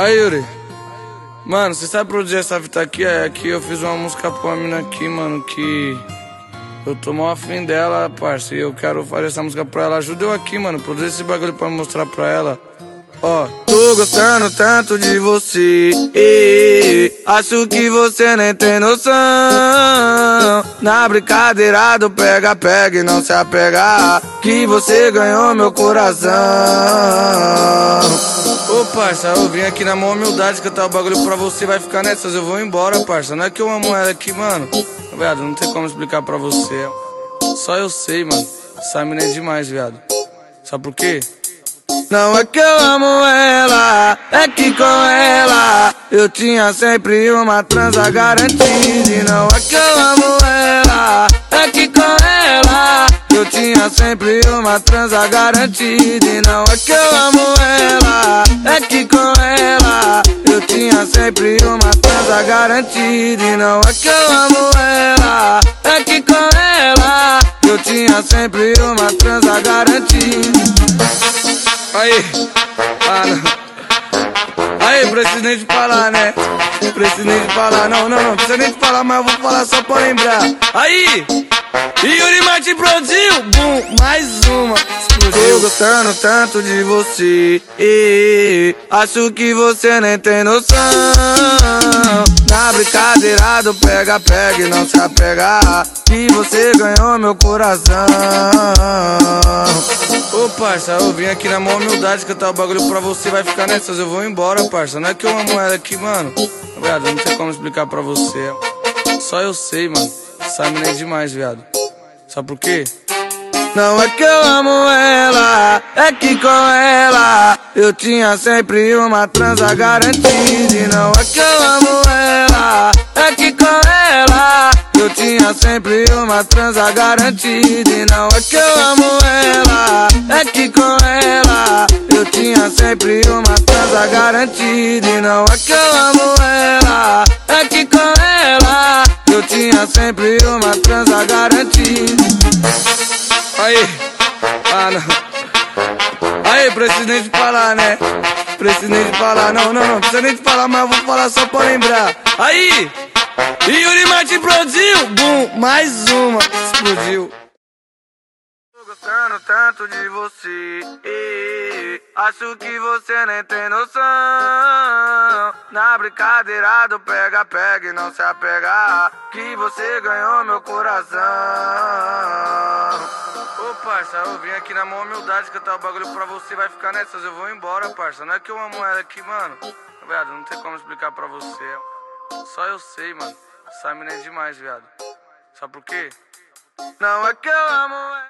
Aí, Yuri. Mano, você sabe produzir essa fita aqui? É que eu fiz uma música pra uma mina aqui, mano, que. Eu tô mal afim dela, parça. E eu quero fazer essa música pra ela. Ajuda eu aqui, mano. Produzir esse bagulho pra mostrar pra ela. Ó, tô gostando tanto de você. acho que você nem tem noção. Na brincadeira do pega, pega e não se apegar. Que você ganhou meu coração. Parça, eu vim aqui na maior humildade cantar o bagulho pra você, vai ficar nessas, eu vou embora, parça. Não é que eu amo ela aqui, mano. Viado, não tem como explicar pra você. Só eu sei, mano. Essa mina é demais, viado. Sabe por quê? Não é que eu amo ela, é que com ela eu tinha sempre uma transa garantida. Não é que eu amo ela, é que com ela eu tinha sempre uma transa garantida. Não é que eu amo ela, tinha sempre uma transa garantida. E não é que eu amo ela, é que com ela eu tinha sempre uma transa garantida. Aí, não. Aí, preciso nem de falar, né? Preciso nem de falar, não, não, não. Precisa nem de falar, mas eu vou falar só pra lembrar. Aí, Yuri Martin produziu, bum, mais uma. Explodiu. Gostando tanto de você. E, acho que você nem tem noção. Na brincadeira do pega, pega e não se apegar. Que você ganhou meu coração. Ô parça, eu vim aqui na maior humildade cantar o bagulho pra você, vai ficar nessas, eu vou embora, parça. Não é que eu amo ela aqui, mano. Viado, não tem como explicar pra você. Só eu sei, mano. Essa mina é demais, viado. Sabe por quê? Não é que eu amo ela, é que com ela eu tinha sempre uma transa garantida. E não é que eu amo ela, é que com ela eu tinha sempre uma transa garantida. E não é que eu amo ela, é que com ela eu tinha sempre uma transa garantida. E não é que eu amo ela, é que com ela eu tinha sempre uma transa garantida. Aí, ah não. Aí, preciso nem de falar, né? Preciso nem de falar, não, não, não. Precisa nem de falar, mas eu vou falar só pra lembrar. Aí, Yuri Martin produziu, bum, mais uma, explodiu. Gostando tanto de você. Acho que você nem tem noção. Na brincadeira do pega, pega e não se apegar. Que você ganhou meu coração. Ô parça, eu vim aqui na maior humildade cantar o bagulho pra você, vai ficar nessas, eu vou embora, parça. Não é que eu amo ela aqui, mano. Viado, não tem como explicar pra você. Só eu sei, mano. Essa mina é demais, viado. Sabe por quê? Não é que eu amo ela.